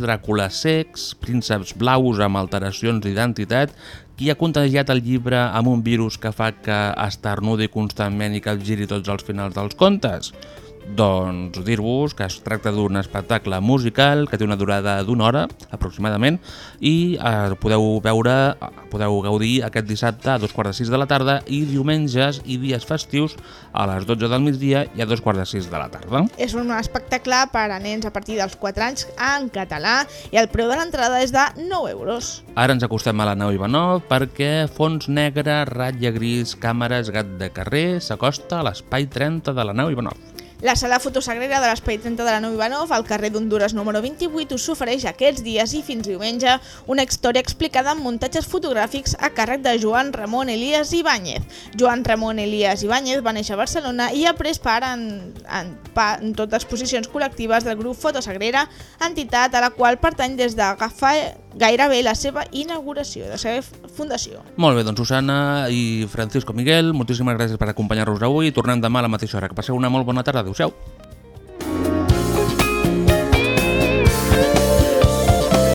Dràcula secs, prínceps blaus amb alteracions d'identitat, qui ha contagiat el llibre amb un virus que fa que esternudi constantment i capgiri tots els finals dels contes? Doncs dir-vos que es tracta d'un espectacle musical que té una durada d'una hora aproximadament i eh, podeu veure, podeu gaudir aquest dissabte a dos quarts de sis de la tarda i diumenges i dies festius a les 12 del migdia i a dos quarts de sis de la tarda. És un espectacle per a nens a partir dels 4 anys en català i el preu de l'entrada és de 9 euros. Ara ens acostem a la nau Ivanov perquè fons negre, ratlla gris, càmeres, gat de carrer s'acosta a l'espai 30 de la nau Ivanov. La sala fotosagrera de l'Espai 30 de la Nou Ivanov, al carrer d'Honduras número 28, us ofereix aquests dies i fins diumenge una història explicada amb muntatges fotogràfics a càrrec de Joan Ramon Elias Ibáñez. Joan Ramon Elias Ibáñez va néixer a Barcelona i ha pres part en, en, en tot exposicions col·lectives del grup Fotosagrera, entitat a la qual pertany des d'agafar gairebé la seva inauguració, de la seva fundació. Molt bé, doncs Susana i Francisco Miguel, moltíssimes gràcies per acompanyar-nos avui. Tornem demà a la mateixa hora. Que passeu una molt bona tarda. Adéu-siau.